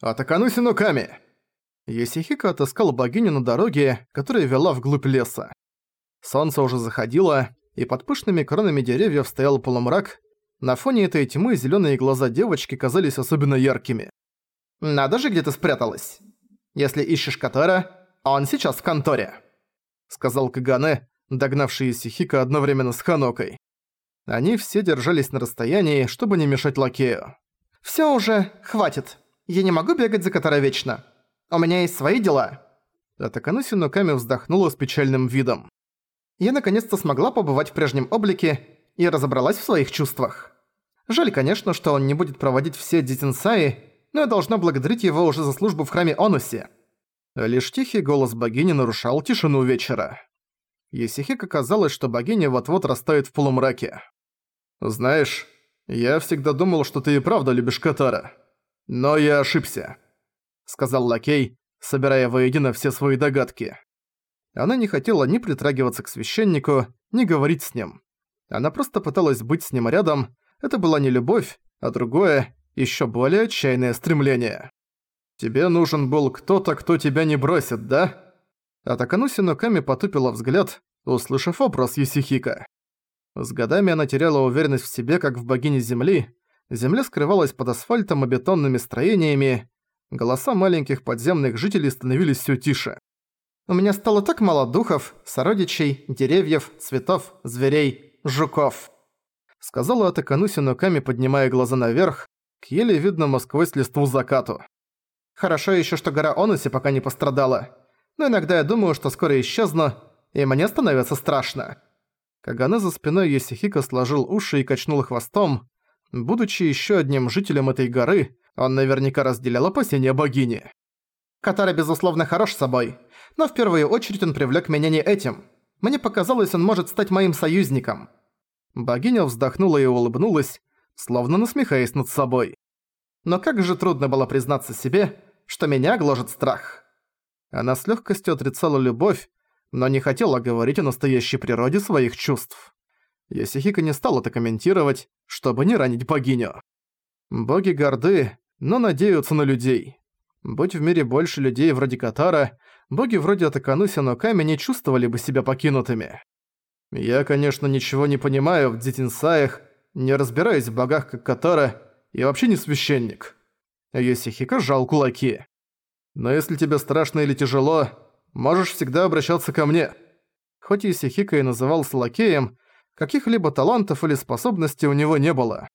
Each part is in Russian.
«Атакануси Нуками!» Есихика отыскал богиню на дороге, которая вела вглубь леса. Солнце уже заходило, и под пышными кронами деревьев стоял полумрак. На фоне этой тьмы зеленые глаза девочки казались особенно яркими. «Надо же, где ты спряталась. Если ищешь Катара, он сейчас в конторе», — сказал Кагане, догнавший Исихика одновременно с Ханокой. Они все держались на расстоянии, чтобы не мешать лакею. «Всё уже, хватит. Я не могу бегать за Катара вечно. У меня есть свои дела». Атакануси Нуками вздохнула с печальным видом. Я наконец-то смогла побывать в прежнем облике и разобралась в своих чувствах. Жаль, конечно, что он не будет проводить все дитинсаи, но я должна благодарить его уже за службу в храме Онуси. Лишь тихий голос богини нарушал тишину вечера. Есихика казалось, что богиня вот-вот растает в полумраке. «Знаешь, я всегда думал, что ты и правда любишь Катара. Но я ошибся», — сказал лакей, собирая воедино все свои догадки. Она не хотела ни притрагиваться к священнику, ни говорить с ним. Она просто пыталась быть с ним рядом, это была не любовь, а другое, еще более отчаянное стремление. «Тебе нужен был кто-то, кто тебя не бросит, да?» Атакануси Ноками потупила взгляд, услышав вопрос Юсихика. С годами она теряла уверенность в себе, как в богине Земли. Земля скрывалась под асфальтом и бетонными строениями. Голоса маленьких подземных жителей становились все тише. «У меня стало так мало духов, сородичей, деревьев, цветов, зверей, жуков», сказала Атакануси Ноками, поднимая глаза наверх, к еле видному сквозь листву закату. Хорошо еще, что гора Онуси пока не пострадала. Но иногда я думаю, что скоро исчезну, и мне становится страшно. Кагане за спиной Есихика сложил уши и качнул хвостом. Будучи еще одним жителем этой горы, он наверняка разделял опасения богини. Катара, безусловно, хорош собой, но в первую очередь он привлек меня не этим. Мне показалось, он может стать моим союзником. Богиня вздохнула и улыбнулась, словно насмехаясь над собой. Но как же трудно было признаться себе, что меня гложет страх. Она с легкостью отрицала любовь, но не хотела говорить о настоящей природе своих чувств. Йосихико не стал это комментировать, чтобы не ранить богиню. Боги горды, но надеются на людей. Будь в мире больше людей вроде Катара, боги вроде Атакануси Ноками не чувствовали бы себя покинутыми. Я, конечно, ничего не понимаю в дзитинсаях, не разбираюсь в богах как Катара и вообще не священник. Йосихико жал кулаки. «Но если тебе страшно или тяжело, можешь всегда обращаться ко мне». Хоть Йосихико и назывался лакеем, каких-либо талантов или способностей у него не было.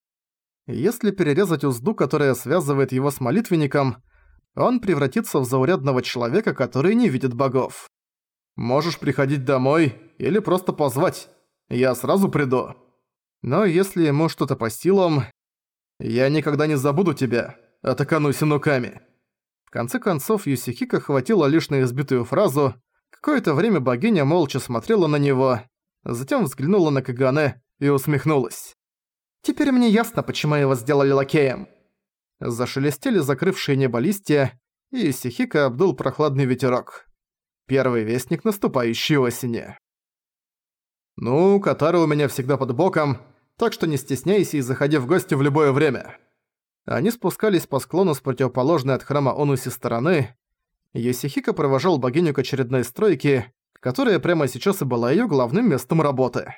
Если перерезать узду, которая связывает его с молитвенником, он превратится в заурядного человека, который не видит богов. Можешь приходить домой или просто позвать. Я сразу приду. Но если ему что-то по силам, я никогда не забуду тебя атакану синуками». В конце концов, Юсихика хватило лишь на избитую фразу. Какое-то время богиня молча смотрела на него, затем взглянула на Кагане и усмехнулась. «Теперь мне ясно, почему его сделали лакеем». Зашелестели закрывшие небо листья, и Юсихика обдул прохладный ветерок. Первый вестник наступающей осени. «Ну, Катара у меня всегда под боком, так что не стесняйся и заходи в гости в любое время». Они спускались по склону с противоположной от храма Онуси стороны. Йосихико провожал богиню к очередной стройке, которая прямо сейчас и была её главным местом работы.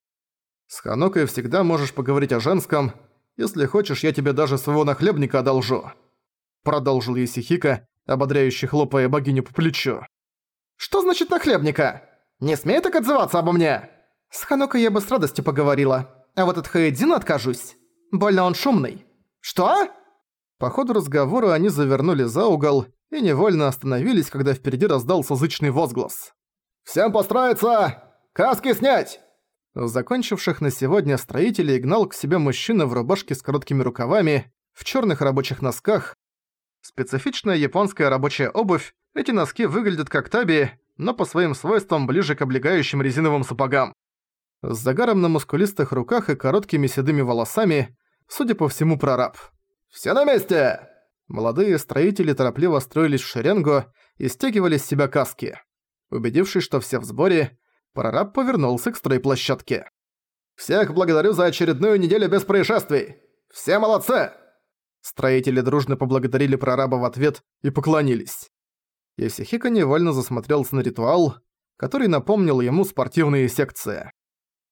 «С Ханокой всегда можешь поговорить о женском. Если хочешь, я тебе даже своего нахлебника одолжу», — продолжил Йосихико, ободряюще хлопая богиню по плечу. «Что значит нахлебника? Не смей так отзываться обо мне!» «С Ханокой я бы с радостью поговорила, а вот от Хаэдзина откажусь. Больно он шумный». «Что?» По ходу разговора они завернули за угол и невольно остановились, когда впереди раздался зычный возглас. «Всем построиться! Каски снять!» Закончивших на сегодня строителей гнал к себе мужчина в рубашке с короткими рукавами, в черных рабочих носках. Специфичная японская рабочая обувь, эти носки выглядят как таби, но по своим свойствам ближе к облегающим резиновым сапогам. С загаром на мускулистых руках и короткими седыми волосами, судя по всему, прораб. «Все на месте!» Молодые строители торопливо строились в шеренгу и стягивали с себя каски. Убедившись, что все в сборе, прораб повернулся к стройплощадке. «Всех благодарю за очередную неделю без происшествий! Все молодцы!» Строители дружно поблагодарили прораба в ответ и поклонились. Исихика невольно засмотрелся на ритуал, который напомнил ему спортивные секции.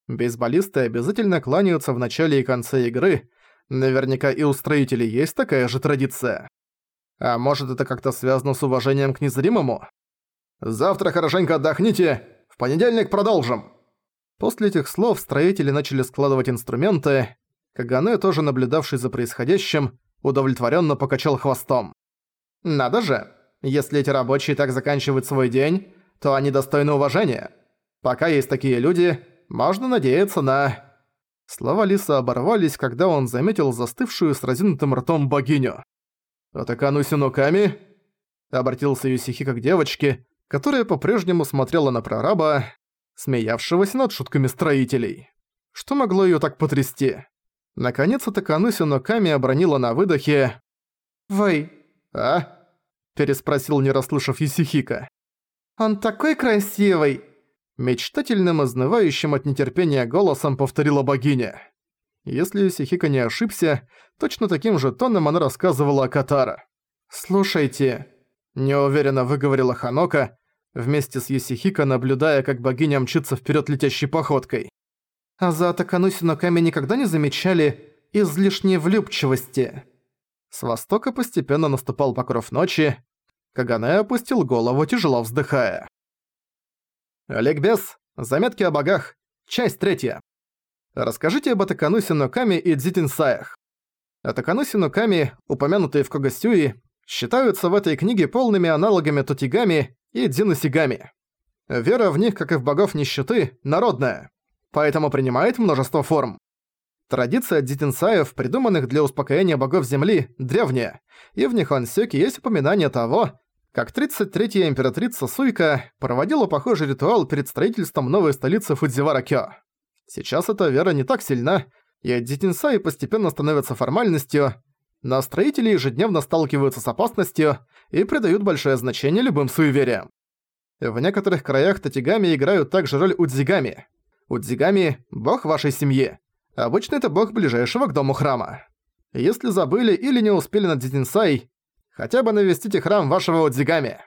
Бейсболисты обязательно кланяются в начале и конце игры, наверняка и у строителей есть такая же традиция. А может это как-то связано с уважением к незримому? «Завтра хорошенько отдохните, в понедельник продолжим!» После этих слов строители начали складывать инструменты, Кагане, тоже наблюдавший за происходящим, удовлетворенно покачал хвостом. «Надо же! Если эти рабочие так заканчивают свой день, то они достойны уважения. Пока есть такие люди, можно надеяться на...» Слова Лиса оборвались, когда он заметил застывшую с разинутым ртом богиню. «Атакану Синуками?» Обратился Юсихика к девочке, которая по-прежнему смотрела на прораба, смеявшегося над шутками строителей. Что могло её так потрясти? Наконец Атакану Синуками обронила на выдохе «Вэй, а?» переспросил, не расслышав Юсихика. «Он такой красивый!» Мечтательным, изнывающим от нетерпения голосом повторила богиня. Если Юсихика не ошибся, точно таким же тоном она рассказывала о Катара. «Слушайте», – неуверенно выговорила Ханока, вместе с Юсихика наблюдая, как богиня мчится вперед летящей походкой. «А за Атакануси Ноками никогда не замечали излишней влюбчивости?» С востока постепенно наступал покров ночи. Кагане опустил голову, тяжело вздыхая. Олег Заметки о богах. Часть третья. Расскажите об Атаканусе Ноками и Дзитинсаях. Атакануси Ноками, упомянутые в Когасюи, считаются в этой книге полными аналогами Тотигами и Дзинусигами. Вера в них, как и в богов нищеты, народная, поэтому принимает множество форм. Традиция дзитинсаев, придуманных для успокоения богов Земли, древняя, и в Нихонсёке есть упоминание того, как 33-я императрица Суйка проводила похожий ритуал перед строительством новой столицы Фудзивара-кё. Сейчас эта вера не так сильна, и дзитинсаи постепенно становятся формальностью, но строители ежедневно сталкиваются с опасностью и придают большое значение любым суевериям. В некоторых краях татигами играют также роль удзигами. Удзигами – бог вашей семьи. Обычно это бог ближайшего к дому храма. Если забыли или не успели на Дзидинсай, хотя бы навестите храм вашего Удзигами.